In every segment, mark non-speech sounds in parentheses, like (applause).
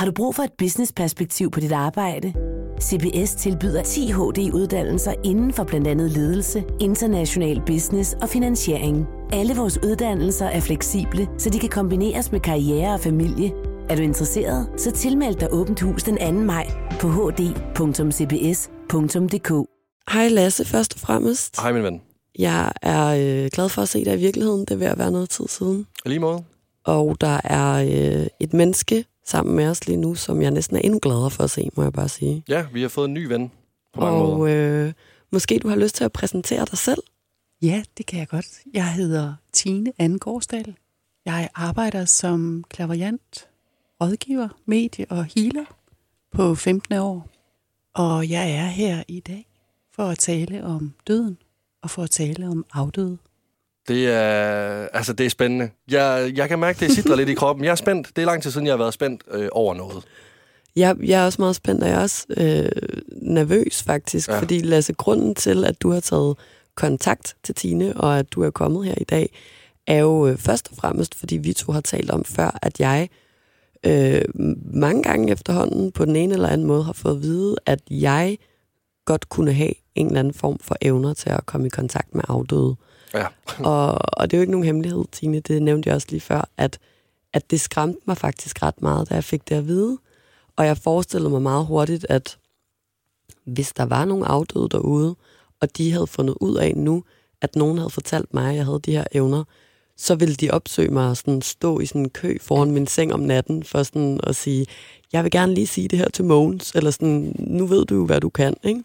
Har du brug for et business-perspektiv på dit arbejde? CBS tilbyder 10 HD-uddannelser inden for blandt andet ledelse, international business og finansiering. Alle vores uddannelser er fleksible, så de kan kombineres med karriere og familie. Er du interesseret, så tilmeld dig Åbent Hus den 2. maj på hd.cbs.dk. Hej Lasse, først og fremmest. Hej min ven. Jeg er øh, glad for at se dig i virkeligheden. Det er ved at være noget tid siden. Lige måde. Og der er øh, et menneske sammen med os lige nu, som jeg næsten er endnu gladere for at se, må jeg bare sige. Ja, vi har fået en ny ven på mange Og måder. øh, måske du har lyst til at præsentere dig selv. Ja, det kan jeg godt. Jeg hedder Tine Anne Gårdsdal. Jeg arbejder som klaverjant, rådgiver, medie og healer på 15 år. Og jeg er her i dag for at tale om døden og for at tale om afdøde. Det er, altså, det er spændende. Jeg, jeg kan mærke, det sidder lidt i kroppen. Jeg er spændt. Det er lang tid siden, jeg har været spændt øh, over noget. Jeg, jeg er også meget spændt, og jeg er også øh, nervøs faktisk, Ja. fordi Lasse, grunden til, at du har taget kontakt til Tine, og at du er kommet her i dag, er jo øh, først og fremmest, fordi vi to har talt om før, at jeg øh, mange gange efterhånden på den ene eller anden måde har fået at vide, at jeg godt kunne have en eller anden form for evner til at komme i kontakt med afdøde. Ja. (laughs) og, og det er jo ikke nogen hemmelighed, Tine, det nævnte jeg også lige før, at, at det skræmte mig faktisk ret meget, da jeg fik det at vide. Og jeg forestillede mig meget hurtigt, at hvis der var nogle afdøde derude, og de havde fundet ud af nu, at nogen havde fortalt mig, at jeg havde de her evner, så ville de opsøge mig og sådan stå i sådan en kø foran min seng om natten for sådan at sige, jeg vil gerne lige sige det her til Mogens, eller sådan, nu ved du jo, hvad du kan, ikke?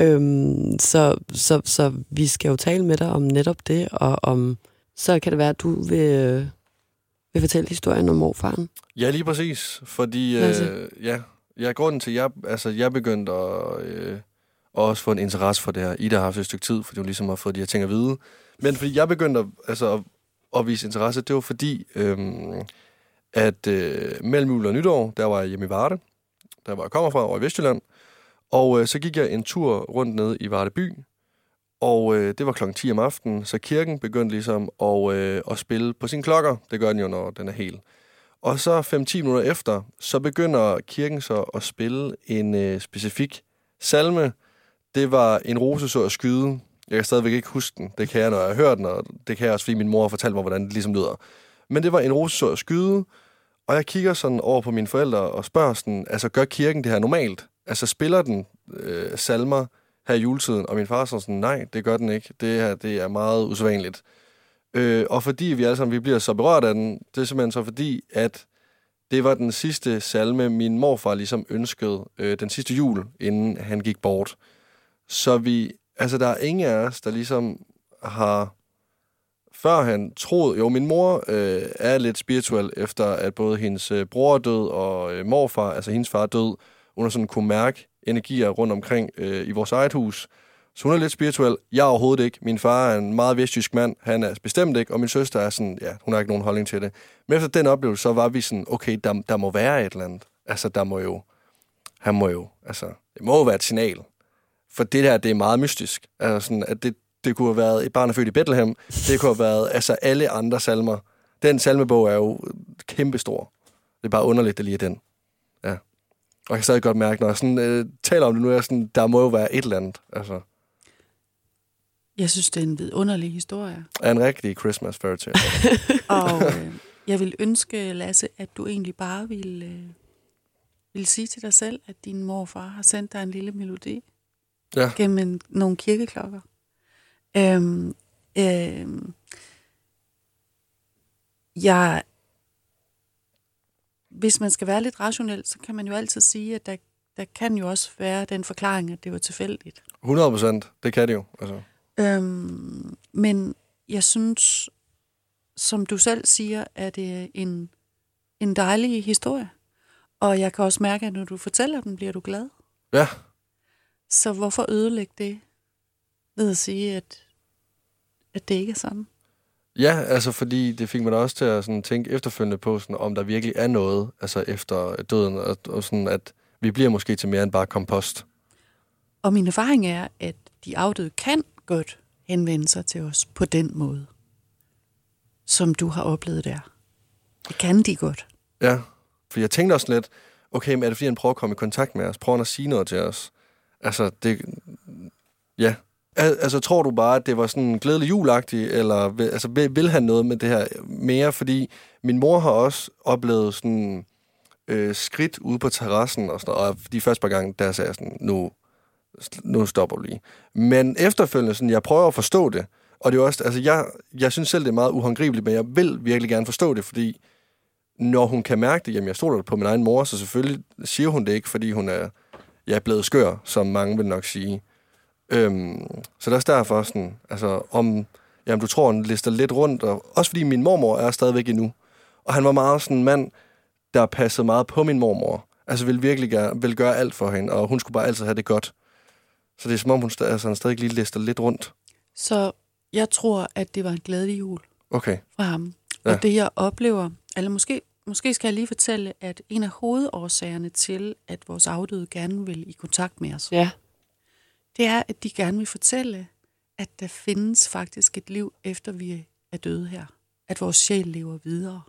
Øhm, så, så, så vi skal jo tale med dig om netop det, og om, så kan det være, at du vil, øh, vil fortælle historien om morfaren. Ja, lige præcis. Fordi, øh, ja, ja, grunden til, at jeg, altså, jeg begyndte at øh, også få en interesse for det her. Ida har haft et stykke tid, fordi hun ligesom har fået de her ting at vide. Men fordi jeg begyndte at, altså, at, at vise interesse, det var fordi, øh, at øh, mellem jul og nytår, der var jeg hjemme i Varde, der var jeg kommer fra, over i Vestjylland. Og øh, så gik jeg en tur rundt ned i Varde by, og øh, det var klokken 10 om aftenen, så kirken begyndte ligesom at, øh, at spille på sine klokker. Det gør den jo, når den er hel. Og så 5-10 minutter efter, så begynder kirken så at spille en øh, specifik salme. Det var en rose så at skyde. Jeg kan stadigvæk ikke huske den. Det kan jeg, når jeg har hørt den, og det kan jeg også, fordi min mor har fortalt mig, hvordan det ligesom lyder. Men det var en rose så at skyde, og jeg kigger sådan over på mine forældre og spørger sådan, altså gør kirken det her normalt? Altså spiller den øh, salmer her i juletiden? Og min far sådan sådan, nej, det gør den ikke. Det her, det er meget usædvanligt. Øh, og fordi vi alle sammen vi bliver så berørt af den, det er simpelthen så fordi, at det var den sidste salme, min morfar ligesom ønskede øh, den sidste jul, inden han gik bort. Så vi, altså der er ingen af os, der ligesom har før han troede, jo min mor øh, er lidt spirituel, efter at både hendes øh, bror er død og øh, morfar, altså hendes far er død, hun har sådan kunne mærke energier rundt omkring øh, i vores eget hus. Så hun er lidt spirituel. Jeg er overhovedet ikke. Min far er en meget vestjysk mand. Han er bestemt ikke. Og min søster er sådan, ja, hun har ikke nogen holdning til det. Men efter den oplevelse, så var vi sådan, okay, der, der må være et eller andet. Altså, der må jo, han må jo, altså, det må jo være et signal. For det der, det er meget mystisk. Altså sådan, at det, det kunne have været et barn er født i Bethlehem. Det kunne have været, altså, alle andre salmer. Den salmebog er jo kæmpestor. Det er bare underligt, det lige er den. Og jeg kan stadig godt mærke, når jeg sådan, øh, taler om det nu, er jeg sådan, der må jo være et eller andet. Altså, Jeg synes, det er en vidunderlig historie. er en rigtig Christmas fairy tale. (laughs) Og (laughs) øh, jeg vil ønske, Lasse, at du egentlig bare vil, øh, vil sige til dig selv, at din morfar har sendt dig en lille melodi Ja. gennem en, nogle kirkeklokker. Øhm, øhm, jeg, hvis man skal være lidt rationel, så kan man jo altid sige, at der, der kan jo også være den forklaring, at det var tilfældigt. 100 procent, det kan det jo. Altså. Øhm, men jeg synes, som du selv siger, at det er en, en dejlig historie. Og jeg kan også mærke, at når du fortæller den, bliver du glad. Ja, Så hvorfor ødelægge det ved at sige, at, at det ikke er sådan? Ja, altså fordi det fik mig da også til at sådan, tænke efterfølgende på, sådan, om der virkelig er noget altså efter døden, og, og sådan, at vi bliver måske til mere end bare kompost. Og min erfaring er, at de afdøde kan godt henvende sig til os på den måde, som du har oplevet der. Det kan de godt. Ja, For jeg tænkte også lidt, okay, men er det fordi, han prøver at komme i kontakt med os? Prøver han at sige noget til os? Altså, det... Ja. Al- Altså, tror du bare, at det var sådan glædelig julagtig, eller vil, altså, vil, vil han noget med det her mere? Fordi min mor har også oplevet sådan øh, skridt ude på terrassen, og, sådan, og de første par gange, der sagde jeg sådan, nu, nu stopper du lige. Men efterfølgende, sådan, jeg prøver at forstå det, og det er også, altså, jeg, jeg synes selv, det er meget uhåndgribeligt, men jeg vil virkelig gerne forstå det, fordi når hun kan mærke det, jamen jeg stoler på min egen mor, så selvfølgelig siger hun det ikke, fordi hun er, jeg er blevet skør, som mange vil nok sige. Øhm, så det er også derfor sådan, altså om, jamen du tror, han lister lidt rundt, og også fordi min mormor er stadigvæk endnu. Og han var meget sådan en mand, der passede meget på min mormor. Altså ville virkelig gøre, ville gøre alt for hende, og hun skulle bare altid have det godt. Så det er som om, hun st- altså, han stadig lige lister lidt rundt. Så jeg tror, at det var en glædelig jul Okay. fra ham. Ja. Og det, jeg oplever, eller måske, måske skal jeg lige fortælle, at en af hovedårsagerne til, at vores afdøde gerne vil i kontakt med os, Ja. Det er, at de gerne vil fortælle, at der findes faktisk et liv, efter vi er døde her. At vores sjæl lever videre.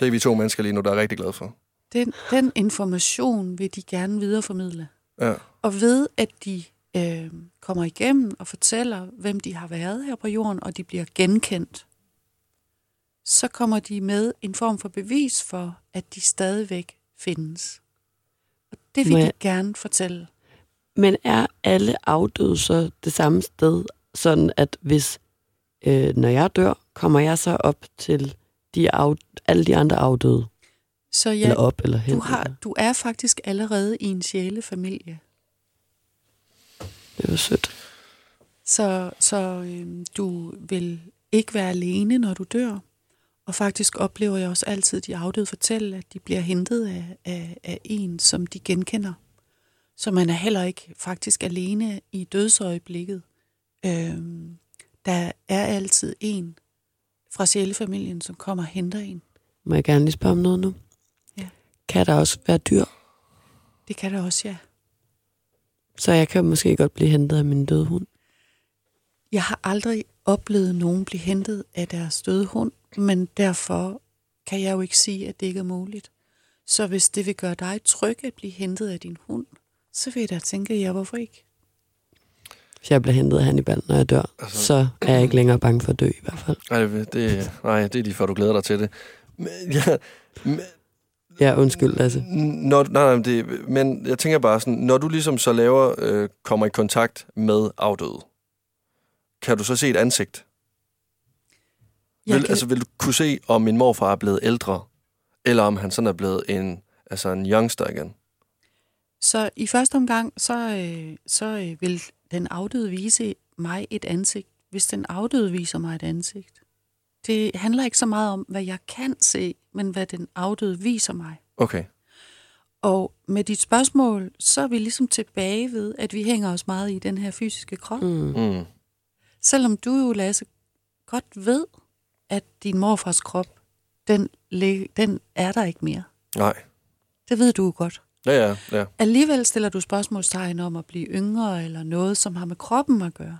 Det er vi to mennesker lige nu, der er rigtig glade for. Den, den information vil de gerne videreformidle. Ja. Og ved, at de øh, kommer igennem og fortæller, hvem de har været her på jorden, og de bliver genkendt, så kommer de med en form for bevis for, at de stadigvæk findes. Og det vil Må de gerne fortælle. Men er alle afdøde så det samme sted, sådan at hvis, øh, når jeg dør, kommer jeg så op til de af, alle de andre afdøde? Så Ja, eller op, eller hen? du, har, eller- du er faktisk allerede i en sjælefamilie. Det var sødt. Så, så øh, du vil ikke være alene, når du dør. Og faktisk oplever jeg også altid de afdøde fortælle, at de bliver hentet af, af, af en, som de genkender. Så man er heller ikke faktisk alene i dødsøjeblikket. Øhm, der er altid en fra sjælefamilien, som kommer og henter en. Må jeg gerne lige spørge om noget nu? Ja. Kan der også være dyr? Det kan der også, ja. Så jeg kan måske godt blive hentet af min døde hund. Jeg har aldrig oplevet nogen blive hentet af deres døde hund, men derfor kan jeg jo ikke sige, at det ikke er muligt. Så hvis det vil gøre dig tryg at blive hentet af din hund, så vil jeg da tænke, ja, hvorfor ikke? Hvis jeg bliver hentet af Hannibal, når jeg dør, Altså- så er jeg ikke længere bange for at dø i hvert fald. Nej, det, det, nej, det er lige før, du glæder dig til det. Men, ja, men, Ja, undskyld, Lasse. når, nej, nej, det, men jeg tænker bare sådan, når du ligesom så laver, øh, kommer i kontakt med afdøde, kan du så se et ansigt? Jeg Vil, kan, altså, vil du kunne se, om min morfar er blevet ældre, eller om han sådan er blevet en, altså en youngster igen? Så i første omgang, så, øh, så øh, vil den afdøde vise mig et ansigt, hvis den afdøde viser mig et ansigt. Det handler ikke så meget om, hvad jeg kan se, men hvad den afdøde viser mig. Okay. Og med dit spørgsmål, så er vi ligesom tilbage ved, at vi hænger os meget i den her fysiske krop. Mm. Mm. Selvom du jo, Lasse, godt ved, at din morfars krop, den, den er der ikke mere. Nej. Det ved du jo godt. Ja, ja, ja. Alligevel stiller du spørgsmålstegn om at blive yngre, eller noget, som har med kroppen at gøre.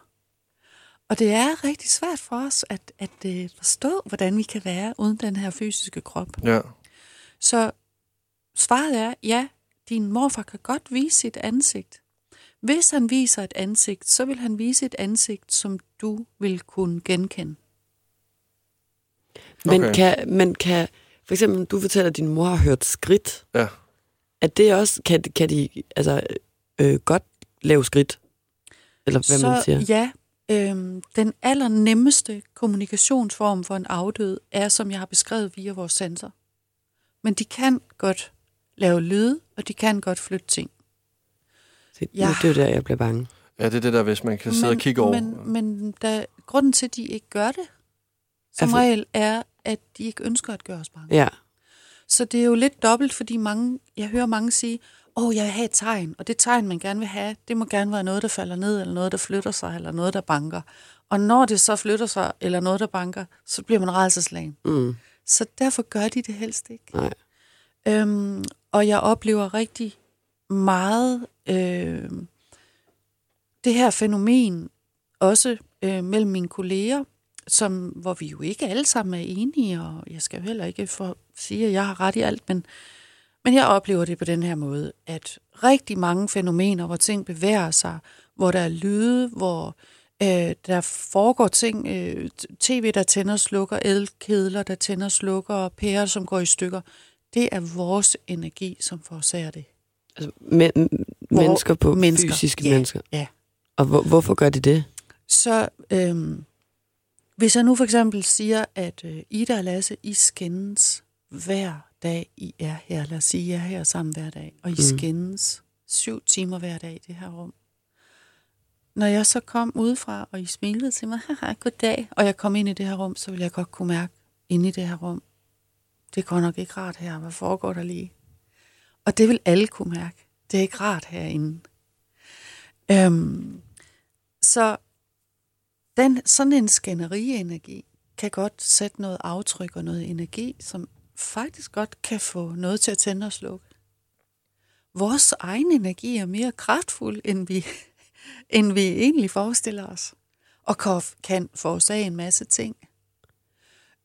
Og det er rigtig svært for os at, at uh, forstå, hvordan vi kan være uden den her fysiske krop. ja. Så svaret er, ja, din morfar kan godt vise sit ansigt. Hvis han viser et ansigt, så vil han vise et ansigt, som du vil kunne genkende. Men, Okay. kan, men kan, for eksempel, du fortæller, at din mor har hørt skridt. Ja. Er det også, kan, kan de altså, øh, godt lave skridt? Eller hvad så man siger? ja, øhm, den allernemmeste kommunikationsform for en afdød er, som jeg har beskrevet via vores sensor. Men de kan godt lave lyde, og de kan godt flytte ting. Så, Ja. nu, det er jo der, jeg bliver bange. Ja, det er det der, hvis man kan sidde og kigge over. Men, men der, grunden til, at de ikke gør det, som for- regel, er, at de ikke ønsker at gøre os bange. Ja, Så det er jo lidt dobbelt, fordi mange, jeg hører mange sige, åh, oh, jeg vil have et tegn, og det tegn, man gerne vil have, det må gerne være noget, der falder ned, eller noget, der flytter sig, eller noget, der banker. Og når det så flytter sig, eller noget, der banker, så bliver man rædselslagen. mm, Så derfor gør de det helst ikke. nej. Øhm, og jeg oplever rigtig meget øh, det her fænomen, også øh, mellem mine kolleger, som, hvor vi jo ikke alle sammen er enige, og jeg skal jo heller ikke for sige, at jeg har ret i alt, men Men jeg oplever det på den her måde, at rigtig mange fænomener, hvor ting bevæger sig, hvor der er lyde, hvor øh, der foregår ting, øh, tv, der tænder og slukker, elkedler, der tænder og slukker, pærer, som går i stykker, det er vores energi, som forårsager det. Altså, men, Hvor- mennesker på mennesker, fysiske ja. mennesker. Ja. Og hvor, hvorfor gør de det? Så øhm, hvis jeg nu for eksempel siger, at øh, Ida og Lasse, I skændes hver dag, I er her. Lad os sige, I er her sammen hver dag. Og I Mm. skændes syv timer hver dag i det her rum. Når jeg så kom udefra, og I smilede til mig, (laughs) haha, goddag, og jeg kom ind i det her rum, så ville jeg godt kunne mærke, inde i det her rum, det går nok ikke rart her. Hvad foregår der lige? Og det vil alle kunne mærke. Det er ikke rart herinde. Øhm, så den, sådan en skænderienergi kan godt sætte noget aftryk og noget energi, som faktisk godt kan få noget til at tænde og slukke. Vores egen energi er mere kraftfuld, end vi, (laughs) end vi egentlig forestiller os, og kan- kan forårsage en masse ting.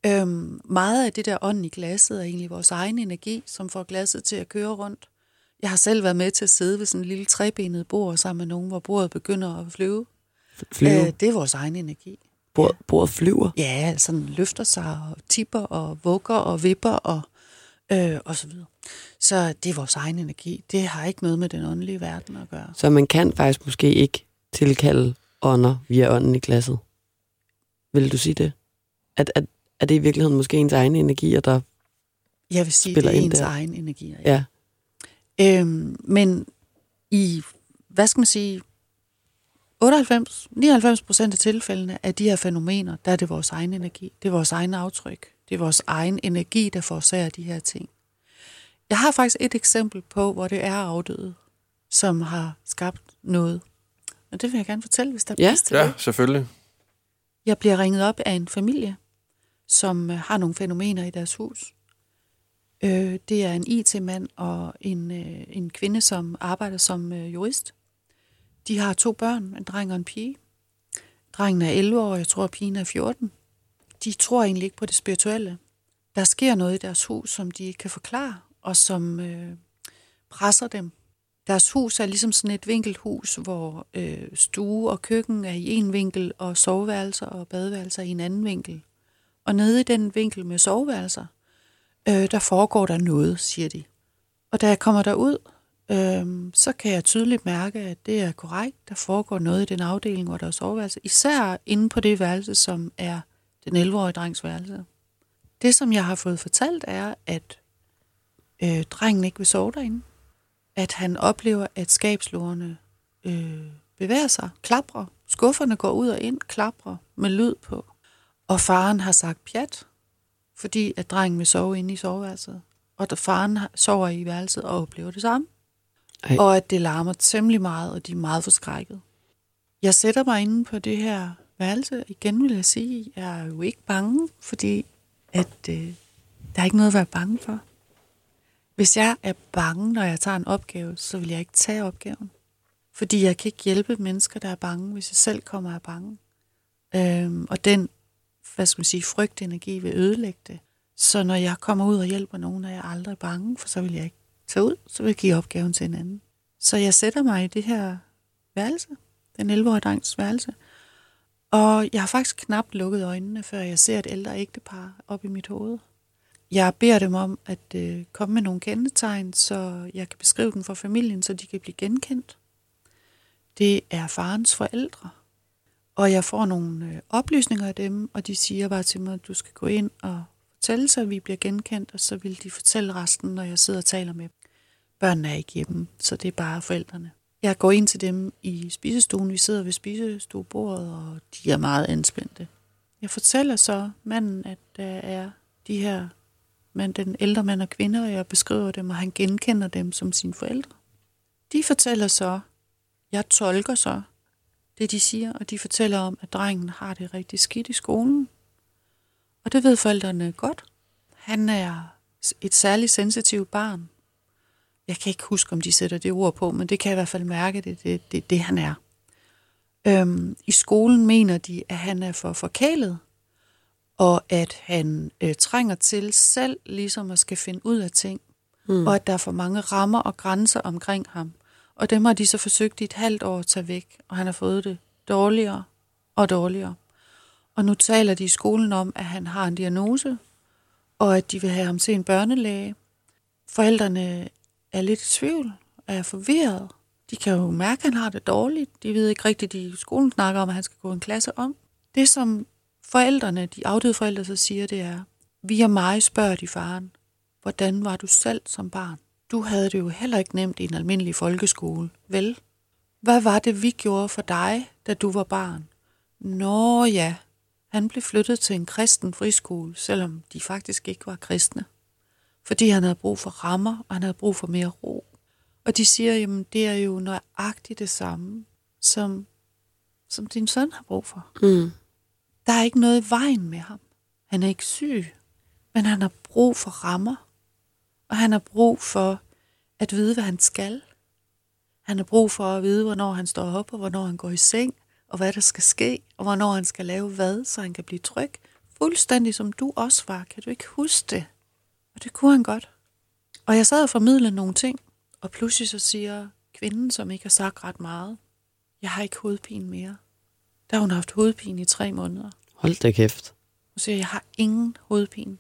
Øhm, meget af det der ånd i glasset er egentlig vores egen energi, som får glasset til at køre rundt. Jeg har selv været med til at sidde ved sådan en lille trebenet bord sammen med nogen, hvor bordet begynder at flyve. Flyve? Øh, det er vores egen energi. Bordet, bordet flyver? Ja, altså den løfter sig og tipper og vugger og vipper og, øh, og så videre. Så det er vores egen energi. Det har ikke noget med den åndelige verden at gøre. Så man kan faktisk måske ikke tilkalde ånder via ånden i glasset. Vil du sige det? At, at, er det i virkeligheden måske ens egen energi, der... Jeg vil sige, det er ens der. egen energi. Ja. Øhm, men i, hvad skal man sige, 98, 99 procent af tilfældene af de her fænomener, der er det vores egen energi. Det er vores egen aftryk. Det er vores egen energi, der forårsager de her ting. Jeg har faktisk et eksempel på, hvor det er afdøde, som har skabt noget. Og det vil jeg gerne fortælle, hvis der er Ja. plads til Ja, det. selvfølgelig. Jeg bliver ringet op af en familie, som øh, har nogle fænomener i deres hus. Øh, det er en IT-mand og en, øh, en kvinde, som arbejder som øh, jurist. De har to børn, en dreng og en pige. Drengen er 11 år, og jeg tror, at pigen er 14. De tror egentlig ikke på det spirituelle. Der sker noget i deres hus, som de ikke kan forklare, og som øh, presser dem. Deres hus er ligesom sådan et vinkelhus, hvor øh, stue og køkken er i en vinkel, og soveværelser og badeværelser i en anden vinkel. Og nede i den vinkel med soveværelser, øh, der foregår der noget, siger de. Og da jeg kommer derud, øh, så kan jeg tydeligt mærke, at det er korrekt. Der foregår noget i den afdeling, hvor der er soveværelse. Især inde på det værelse, som er den 11-årige drengs værelse. Det, som jeg har fået fortalt, er, at øh, drengen ikke vil sove derinde. At han oplever, at skabslårene øh, bevæger sig, klaprer. Skufferne går ud og ind, klaprer med lyd på. Og faren har sagt pjat, fordi at drengen vil sove inde i soveværelset. Og der faren sover i værelset og oplever det samme. Ej. Og at det larmer temmelig meget, og de er meget forskrækket. Jeg sætter mig inde på det her værelse. Igen vil jeg sige, jeg er jo ikke bange, fordi at, øh, der er ikke noget at være bange for. Hvis jeg er bange, når jeg tager en opgave, så vil jeg ikke tage opgaven. Fordi jeg kan ikke hjælpe mennesker, der er bange, hvis jeg selv kommer af bange. Øhm, og den, hvad skal man sige, frygtenergi vil ødelægge det. Så når jeg kommer ud og hjælper nogen, er jeg aldrig bange, for så vil jeg ikke tage ud, så vil jeg give opgaven til en anden. Så jeg sætter mig i det her værelse, den 11-årige drengs værelse, og jeg har faktisk knap lukket øjnene, før jeg ser et ældre ægtepar op i mit hoved. Jeg beder dem om at øh, komme med nogle kendetegn, så jeg kan beskrive dem for familien, så de kan blive genkendt. Det er farens forældre. Og jeg får nogle øh, oplysninger af dem, og de siger bare til mig, at du skal gå ind og fortælle, så vi bliver genkendt, og så vil de fortælle resten, når jeg sidder og taler med dem. Børnene er ikke hjemme, så det er bare forældrene. Jeg går ind til dem i spisestuen. Vi sidder ved spisestuebordet, og de er meget anspændte. Jeg fortæller så manden, at der er de her, men den ældre mand og kvinde, og jeg beskriver dem, og han genkender dem som sine forældre. De fortæller så, jeg tolker så det, de siger, og de fortæller om, at drengen har det rigtig skidt i skolen. Og det ved forældrene godt. Han er et særligt sensitivt barn. Jeg kan ikke huske, om de sætter det ord på, men det kan jeg i hvert fald mærke, det det, det, det han er. Øhm, I skolen mener de, at han er for forkælet, og at han øh, trænger til selv ligesom at skal finde ud af ting. mm. og at der er for mange rammer og grænser omkring ham. Og dem har de så forsøgt i et halvt år at tage væk, og han har fået det dårligere og dårligere. Og nu taler de i skolen om, at han har en diagnose, og at de vil have ham til en børnelæge. Forældrene er lidt i tvivl, er forvirret. De kan jo mærke, at han har det dårligt. De ved ikke rigtigt, de i skolen snakker om, at han skal gå en klasse om. Det, som forældrene, de afdøde forældre, så siger, det er, vi og mig spørger de faren, hvordan var du selv som barn? Du havde det jo heller ikke nemt i en almindelig folkeskole, vel? Hvad var det, vi gjorde for dig, da du var barn? Nå ja, han blev flyttet til en kristen friskole, selvom de faktisk ikke var kristne. Fordi han havde brug for rammer, og han havde brug for mere ro. Og de siger, jamen det er jo nøjagtigt det samme, som, som din søn har brug for. Mm. Der er ikke noget i vejen med ham. Han er ikke syg, men han har brug for rammer. Og han har brug for at vide, hvad han skal. Han har brug for at vide, hvornår han står op, og hvornår han går i seng, og hvad der skal ske, og hvornår han skal lave hvad, så han kan blive tryg. Fuldstændig som du også var. Kan du ikke huske det? Og det kunne han godt. Og jeg sad og formidlede nogle ting, og pludselig så siger kvinden, som ikke har sagt ret meget, jeg har ikke hovedpine mere. Der har hun haft hovedpine i tre måneder. Hold da kæft. Hun siger, jeg har ingen hovedpine.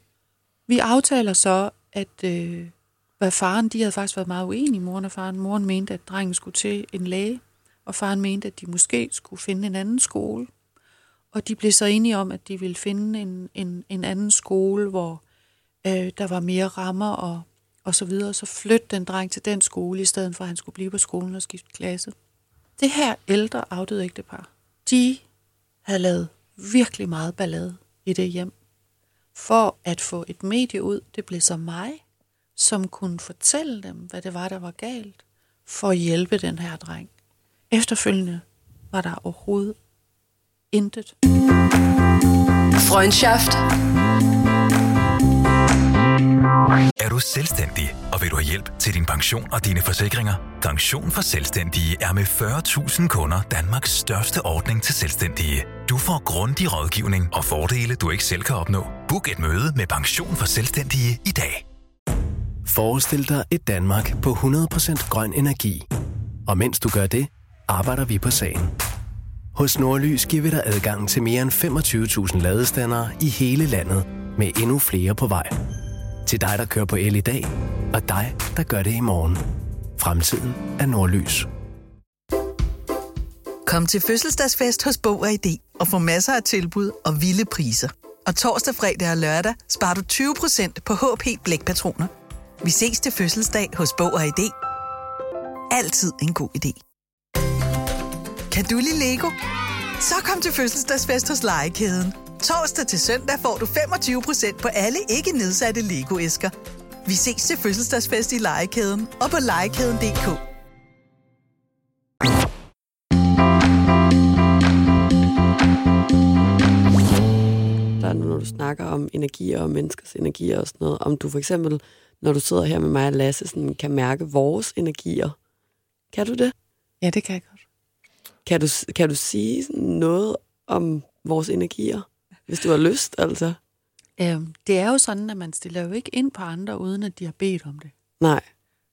Vi aftaler så, at øh, hvad faren, de havde faktisk været meget uenige, moren og faren. Moren mente, at drengen skulle til en læge, og faren mente, at de måske skulle finde en anden skole. Og de blev så enige om, at de ville finde en, en, en anden skole, hvor øh, der var mere rammer og, og så videre. Så flytte den dreng til den skole, i stedet for at han skulle blive på skolen og skifte klasse. Det her ældre afdøde ægtepar, de havde lavet virkelig meget ballade i det hjem. For at få et medie ud, det blev så mig, som kunne fortælle dem, hvad det var, der var galt, for at hjælpe den her dreng. Efterfølgende var der overhovedet intet. Freundschaft. Er du selvstændig, og vil du have hjælp til din pension og dine forsikringer? Pension for Selvstændige er med 40.000 kunder Danmarks største ordning til selvstændige. Du får grundig rådgivning og fordele, du ikke selv kan opnå. Book et møde med Pension for Selvstændige i dag. Forestil dig et Danmark på 100% grøn energi. Og mens du gør det, arbejder vi på sagen. Hos Nordlys giver vi dig adgang til mere end 25.000 ladestandere i hele landet, med endnu flere på vej. Til dig, der kører på el i dag, og dig, der gør det i morgen. Fremtiden er Nordlys. Kom til fødselsdagsfest hos Bog og ID og få masser af tilbud og vilde priser. Og torsdag, fredag og lørdag sparer du 20% på HP Blækpatroner. Vi ses til fødselsdag hos Bog og ID. Altid en god idé. Kan du lide Lego? Så kom til fødselsdagsfest hos Legekæden. Torsdag til søndag får du 25% på alle ikke nedsatte Lego-æsker. Vi ses til fødselsdagsfest i Legekæden og på legekæden.dk. Der er når du snakker om energier og menneskers energier og sådan noget, om du for eksempel, når du sidder her med mig og Lasse, sådan, kan mærke vores energier. Kan du det? Ja, det kan jeg godt. Kan du, kan du sige sådan noget om vores energier, hvis du har lyst, altså? Øhm, det er jo sådan, at man stiller jo ikke ind på andre, uden at de har bedt om det. Nej.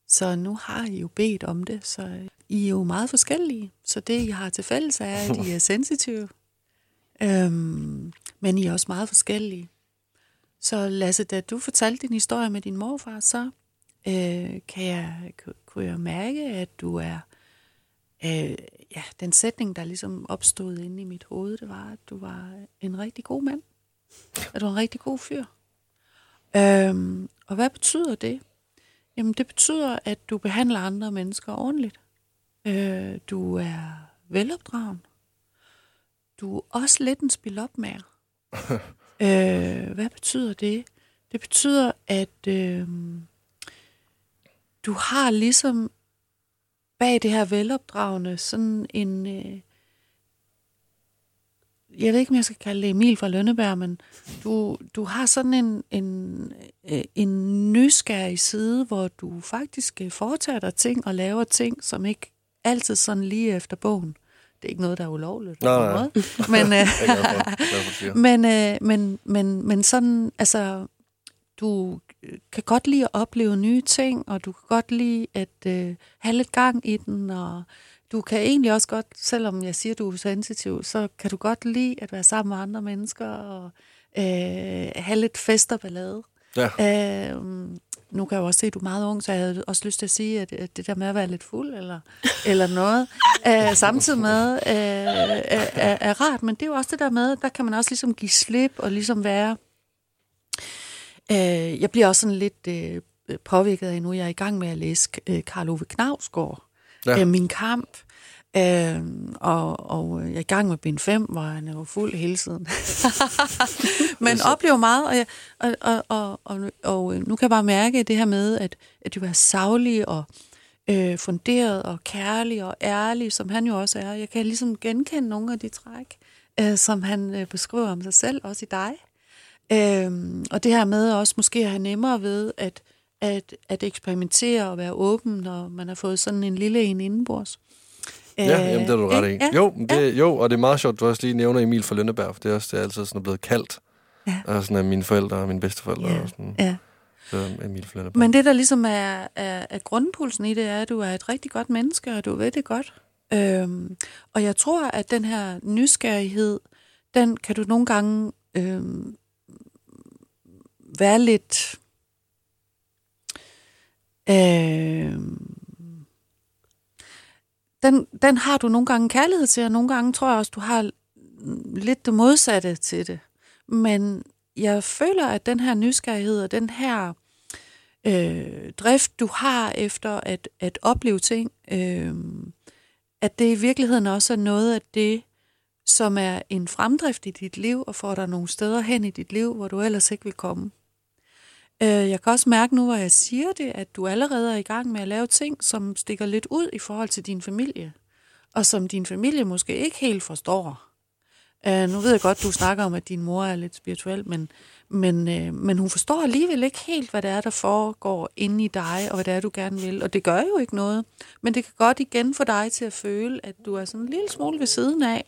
Så nu har I jo bedt om det, så øh, I er jo meget forskellige. Så det, I har til fælles, er, at I (laughs) er sensitive. Øhm, men I er også meget forskellige. Så Lasse, da du fortalte din historie med din morfar, så øh, kan jeg, kunne jeg mærke, at du er... Øh, ja, den sætning, der ligesom opstod inde i mit hoved, det var, at du var en rigtig god mand. At du var en rigtig god fyr. Øhm, og hvad betyder det? Jamen, det betyder, at du behandler andre mennesker ordentligt. Øh, du er velopdragen. Du er også lidt en spil op med. øh, hvad betyder det? Det betyder, at øh, du har ligesom bag det her velopdragende sådan en... Øh, jeg ved ikke, om jeg skal kalde det Emil fra Lønneberg, men du, du har sådan en, en, øh, en nysgerrig side, hvor du faktisk øh, foretager dig ting og laver ting, som ikke altid sådan lige efter bogen. Det er ikke noget, der er ulovligt. Nej, nej. noget. (laughs) Men, øh, for, (laughs) men, øh, men, men, men sådan, altså, du, kan godt lide at opleve nye ting, og du kan godt lide at øh, have lidt gang i den, og du kan egentlig også godt, selvom jeg siger, du er sensitiv, så kan du godt lide at være sammen med andre mennesker, og øh, have lidt fest og ballade. Ja. Øh, nu kan jeg jo også se, at du er meget ung, så jeg havde også lyst til at sige, at, at det der med at være lidt fuld eller, eller noget, (laughs) øh, samtidig med øh, er, er, er rart. Men det er jo også det der med, der kan man også ligesom give slip og ligesom være... Øh, jeg bliver også sådan lidt øh, påvirket af nu. Jeg er i gang med at læse øh, Karl Ove Knavsgaard, Ja. øh, Min Kamp. Øh, og, og jeg er i gang med bind 5, hvor han er jo fuld hele tiden. (laughs) Men oplever meget, og, jeg, og, og, og, og, og nu kan jeg bare mærke det her med, at, at du er savlig og øh, funderet og kærlig og ærlig, som han jo også er. Jeg kan ligesom genkende nogle af de træk, øh, som han øh, beskriver om sig selv, også i dig. Øhm, og det her med også måske at have nemmere ved at, at, at eksperimentere og være åben, når man har fået sådan en lille en indenbords. Ja, jamen, det er du ret i. Øh, ja, Jo, det, jo, og det er meget sjovt, du også lige nævner Emil fra Lønneberg, for det er også det er altid sådan blevet kaldt. Ja. Og sådan af mine forældre og mine bedsteforældre. Ja, Og sådan, ja. så Emil fra Lønneberg. Men det, der ligesom er, er, er grundpulsen i det, er, at du er et rigtig godt menneske, og du ved det godt. Øhm, og jeg tror, at den her nysgerrighed, den kan du nogle gange øhm, være lidt... Øh, den, den har du nogle gange kærlighed til, og nogle gange tror jeg også, du har lidt det modsatte til det. Men jeg føler, at den her nysgerrighed og den her øh, drift, du har efter at, at opleve ting, øh, at det i virkeligheden også er noget af det, som er en fremdrift i dit liv, og får dig nogle steder hen i dit liv, hvor du ellers ikke vil komme. Øh, jeg kan også mærke nu, hvor jeg siger det, at du allerede er i gang med at lave ting, som stikker lidt ud i forhold til din familie, og som din familie måske ikke helt forstår. Øh, nu ved jeg godt, du snakker om, at din mor er lidt spirituel, men, men, øh, men hun forstår alligevel ikke helt, hvad det er, der foregår inde i dig, og hvad det er, du gerne vil. Og det gør jo ikke noget. Men det kan godt igen få dig til at føle, at du er sådan en lille smule ved siden af.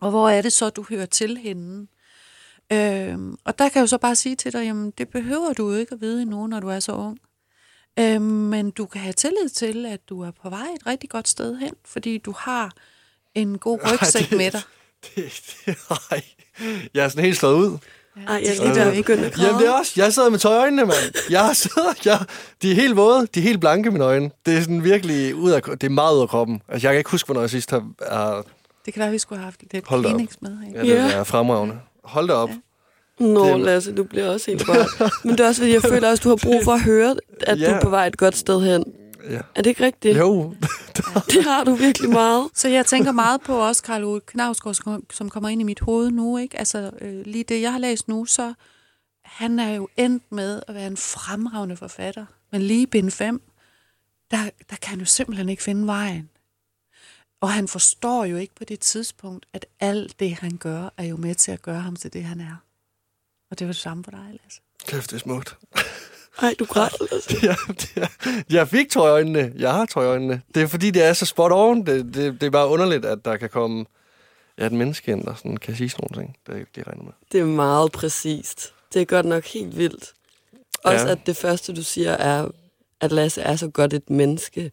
Og hvor er det så, du hører til henne? Øhm, og der kan jeg jo så bare sige til dig, jamen det behøver du jo ikke at vide endnu, når du er så ung. Øhm, men du kan have tillid til, at du er på vej et rigtig godt sted hen, fordi du har en god rygsæk med dig. Det, det, ej. Jeg er sådan helt slået ud. Ej, jeg er lige der begyndt at. Jamen det er også, jeg sidder med tøj i øjnene, mand. Jeg sidder, jeg, de er helt våde, de er helt blanke, mine øjne. Det er sådan virkelig ud af, det er meget ud af kroppen. Altså jeg kan ikke huske, hvornår jeg sidst har, har Det kan være, at vi skulle have haft lidt. Kleenex med. Ikke? ja, det er fremragende. Hold da op. Nå, Det- Lasse, du bliver også helt rørt. Men det er også, fordi jeg føler også, du har brug for at høre, at du Ja. er på vej et godt sted hen. Ja. Er det ikke rigtigt? Jo, (laughs) Det har du virkelig meget. Så jeg tænker meget på også Karl Ove Knavsgaard, som- som kommer ind i mit hoved nu. Ikke? Altså øh, lige det, jeg har læst nu, så han er jo endt med at være en fremragende forfatter. Men lige i bind 5, der, der kan han jo simpelthen ikke finde vejen. Og han forstår jo ikke på det tidspunkt, at alt det, han gør, er jo med til at gøre ham til det, han er. Og det var det samme for dig, Lasse. kæft, det er smukt. (laughs) Ej, du græder, Lasse. Ja, er, jeg fik tøj i øjnene. Jeg har tøj i øjnene. Det er fordi, det er så spot on. Det, det, det er bare underligt, at der kan komme ja, et menneske ind, der sådan kan sige sådan nogle ting. Det er ikke det, regner med. Det er meget præcist. Det er godt nok helt vildt. Også Ja. at det første, du siger, er, at Lasse er så godt et menneske.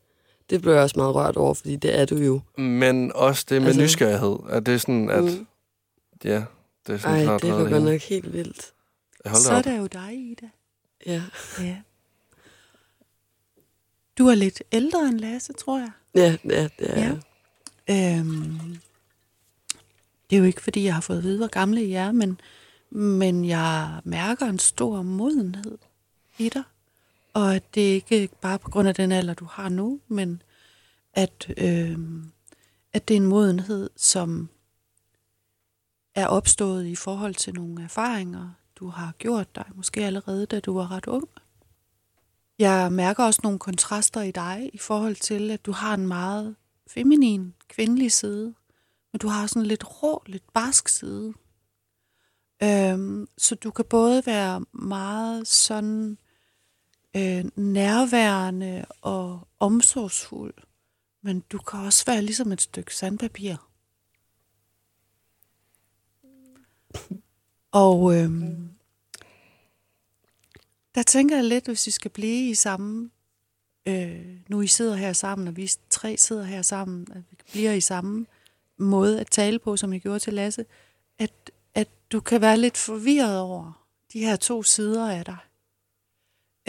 Det bliver jeg også meget rørt over, fordi det er du jo. Men også det med Altså- nysgerrighed. At det er sådan, at... Mm. Ja, det er sådan Ej, klart det var godt nok helt vildt. Hold Så da er op. der jo dig, Ida. Ja. Ja. Du er lidt ældre end Lasse, tror jeg. Ja, ja det er Ja. jeg. Øhm, det er jo ikke, fordi jeg har fået at vide, hvor gamle I er, men, men jeg mærker en stor modenhed i dig. Og at det ikke bare på grund af den alder, du har nu, men at, øh, at det er en modenhed, som er opstået i forhold til nogle erfaringer, du har gjort dig, måske allerede, da du var ret ung. Jeg mærker også nogle kontraster i dig i forhold til, at du har en meget feminin, kvindelig side, men du har sådan en lidt rå, lidt barsk side. Øhm, så du kan både være meget sådan øh, nærværende og omsorgsfuld, men du kan også være ligesom et stykke sandpapir. Og øh, der tænker jeg lidt, hvis vi skal blive i samme... Øh, nu I sidder her sammen, og vi tre sidder her sammen, at vi bliver i samme måde at tale på, som jeg gjorde til Lasse, at, at du kan være lidt forvirret over de her to sider af dig.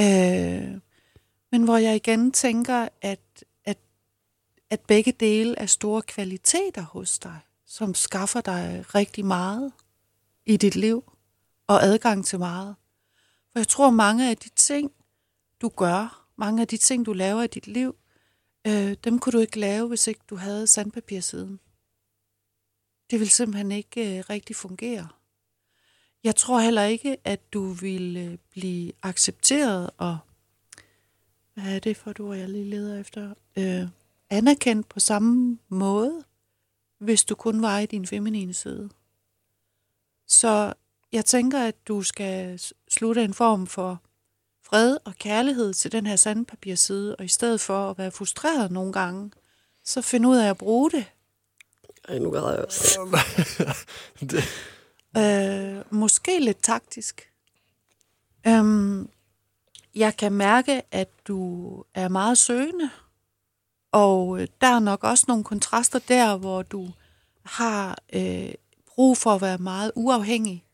Øh, men hvor jeg igen tænker, at, at, at begge dele er store kvaliteter hos dig, som skaffer dig rigtig meget i dit liv og adgang til meget. For jeg tror, mange af de ting, du gør, mange af de ting, du laver i dit liv, øh, dem kunne du ikke lave, hvis ikke du havde sandpapirsiden. Det vil simpelthen ikke øh, rigtig fungere. Jeg tror heller ikke, at du vil øh, blive accepteret og, hvad er det for du jeg lige leder efter, øh, anerkendt på samme måde, hvis du kun var i din feminine side. Så jeg tænker, at du skal slutte en form for fred og kærlighed til den her sandpapirside, og i stedet for at være frustreret nogle gange, så find ud af at bruge det. Ej, nu græder jeg også. (laughs) det. Øh, måske lidt taktisk. Øhm, jeg kan mærke, at du er meget søgende, og øh, der er nok også nogle kontraster der, hvor du har øh, brug for at være meget uafhængig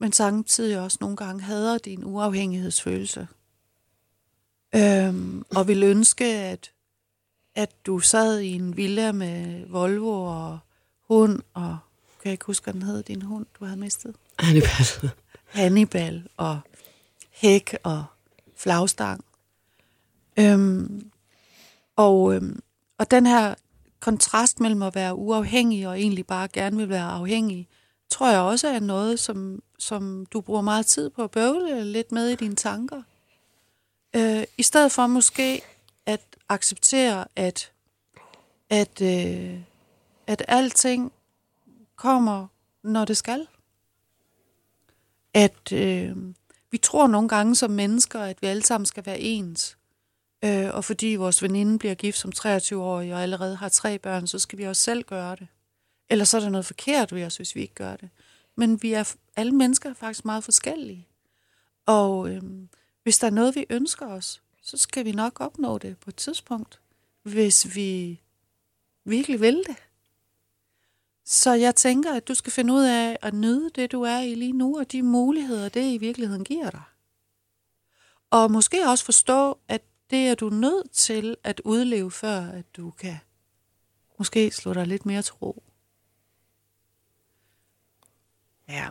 men samtidig også nogle gange hader din uafhængighedsfølelse. Øhm, og vil ønske, at, at du sad i en villa med Volvo og hund, og kan jeg ikke huske, hvad den hed, din hund, du havde mistet? Hannibal. (laughs) Hannibal og hæk og flagstang. Øhm, og, øhm, og den her kontrast mellem at være uafhængig og egentlig bare gerne vil være afhængig, tror jeg også er noget, som, som du bruger meget tid på at bøvle lidt med i dine tanker. Øh, I stedet for måske at acceptere, at, at, øh, at alting kommer, når det skal. At øh, vi tror nogle gange som mennesker, at vi alle sammen skal være ens. Øh, og fordi vores veninde bliver gift som 23-årig og allerede har tre børn, så skal vi også selv gøre det. Eller så er der noget forkert ved os, hvis vi ikke gør det. Men vi er, alle mennesker er faktisk meget forskellige. Og øh, hvis der er noget, vi ønsker os, så skal vi nok opnå det på et tidspunkt, hvis vi virkelig vil det. Så jeg tænker, at du skal finde ud af at nyde det, du er i lige nu, og de muligheder, det i virkeligheden giver dig. Og måske også forstå, at det er du nødt til at udleve, før at du kan måske slå dig lidt mere til ro. Ja.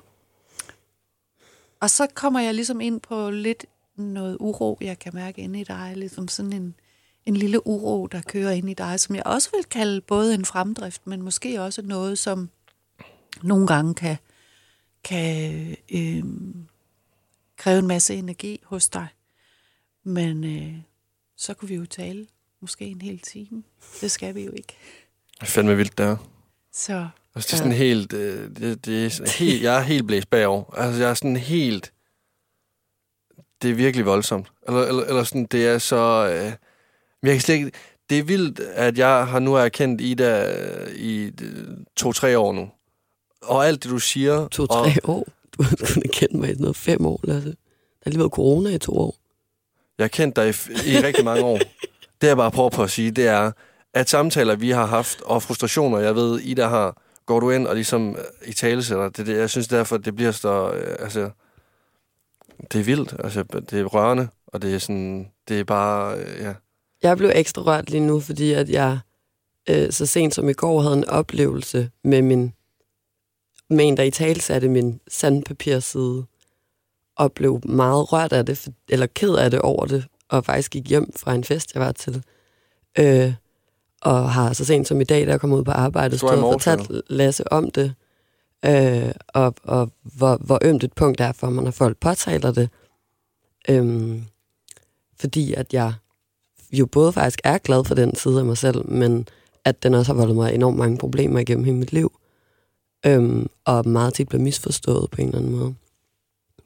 Og så kommer jeg ligesom ind på lidt noget uro, jeg kan mærke inde i dig. Ligesom sådan en, en lille uro, der kører ind i dig, som jeg også vil kalde både en fremdrift, men måske også noget, som nogle gange kan, kan øh, kræve en masse energi hos dig. Men øh, så kunne vi jo tale måske en hel time. Det skal vi jo ikke. Det er fandme vildt, der. Så Altså, det er sådan helt, øh, det, det er sådan helt, jeg er helt blæst bagover. Altså, jeg er sådan helt, det er virkelig voldsomt. Eller, eller, eller sådan, det er så, øh, jeg kan slet ikke, det er vildt, at jeg har nu erkendt Ida i to-tre år nu. Og alt det, du siger... To-tre år? Du har kunnet kende mig i sådan noget fem år, Lasse. Der har lige været corona i to år. Jeg har kendt dig i, i rigtig mange år. Det jeg bare prøver på at sige, det er, at samtaler, vi har haft, og frustrationer, jeg ved, Ida har, går du ind og ligesom øh, i tale sætter det, det, jeg synes derfor, det bliver så, øh, altså, det er vildt, altså, det er rørende, og det er sådan, det er bare, øh, ja. Jeg blev ekstra rørt lige nu, fordi at jeg øh, så sent som i går havde en oplevelse med min, med en, der i tale satte min sandpapirside, og blev meget rørt af det, eller ked af det over det, og faktisk gik hjem fra en fest, jeg var til. Øh, og har så sent som i dag, der er kommet ud på arbejde, stået og fortalt Lasse om det, øh, og, og hvor, hvor ømt et punkt er for mig, når folk påtaler det. Øhm, fordi at jeg jo både faktisk er glad for den side af mig selv, men at den også har voldt mig enormt mange problemer igennem hele mit liv. Øhm, og meget tit bliver misforstået på en eller anden måde.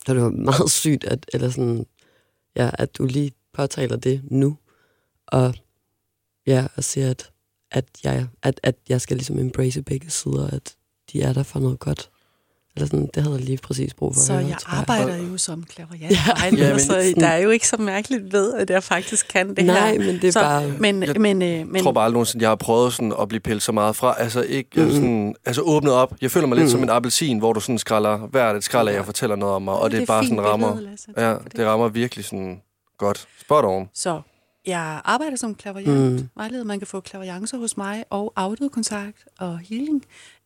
Så det var meget (laughs) sygt, at, eller sådan, ja, at du lige påtaler det nu. Og ja, og siger, at, at, jeg, at, at jeg skal ligesom embrace begge sider, at de er der for noget godt. Eller sådan, det havde jeg lige præcis brug for. Så høre, jeg arbejder jo som klaverjant Ja. ja, men så der er jo ikke så mærkeligt ved, at jeg faktisk kan det Nej, her. men det er så, bare- Men, Jeg men, øh, Jeg men tror bare aldrig nogensinde, jeg har prøvet sådan at blive pillet så meget fra. Altså ikke mm. sådan, altså åbnet op. Jeg føler mig lidt som en appelsin, hvor du sådan skræller hvert et skrald af og fortæller noget om mig. Og det, er bare sådan rammer. billede, Lasse. Ja, det rammer virkelig sådan godt. Spot on. Så jeg arbejder som klaverjant, Mm. mm. vejleder. Man kan få klaverjance hos mig og kontakt og healing.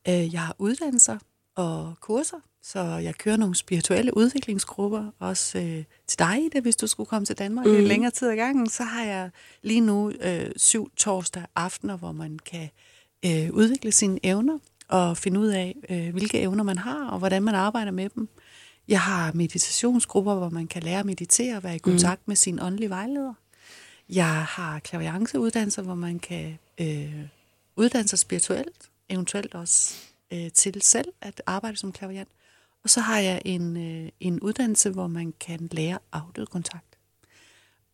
Øh, Jeg har uddannelser og kurser, så jeg kører nogle spirituelle udviklingsgrupper, også øh, til dig, Ida, hvis du skulle komme til Danmark mm. lidt længere tid ad gangen. Så har jeg lige nu øh, syv torsdag aftener, hvor man kan øh, udvikle sine evner og finde ud af, øh, hvilke evner man har, og hvordan man arbejder med dem. Jeg har meditationsgrupper, hvor man kan lære at meditere og være i kontakt mm. med sin åndelige vejleder. Jeg har klavianceuddannelser, hvor man kan øh, uddanne sig spirituelt, eventuelt også øh, til selv at arbejde som klaviant. Og så har jeg en, øh, en uddannelse, hvor man kan lære afdød kontakt.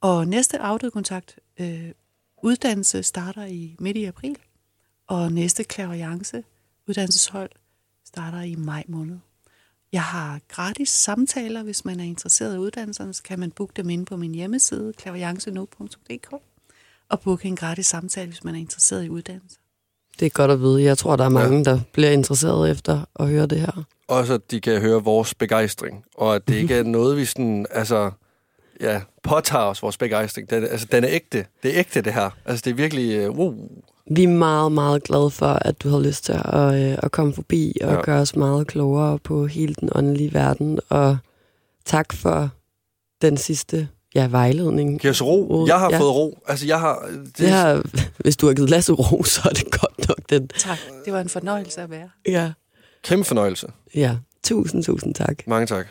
Og næste afdød kontakt øh, uddannelse starter i midt i april, og næste klaviance uddannelseshold starter i maj måned. Jeg har gratis samtaler, hvis man er interesseret i uddannelserne, så kan man booke dem inde på min hjemmeside, klaviancenu.dk, og booke en gratis samtale, hvis man er interesseret i uddannelse. Det er godt at vide. Jeg tror, der er mange, ja. der bliver interesseret efter at høre det her. Også at de kan høre vores begejstring. Og at det (laughs) ikke er noget, vi sådan, altså, ja, påtager os vores begejstring. Den, altså, den er ægte. Det er ægte, det her. Altså, det er virkelig, uh, wow. Vi er meget, meget glade for, at du har lyst til at, øh, at komme forbi og Ja. ja. gøre os meget klogere på hele den åndelige verden. Og tak for den sidste ja, vejledning. Giv os ro. Jeg har ja. fået ro. Altså, jeg har... Det, Det har, hvis du har givet Lasse ro, (laughs) så er det godt nok den. Tak. Det var en fornøjelse at være. Ja. Kæmpe fornøjelse. ja. Tusind, tusind tak. Mange tak.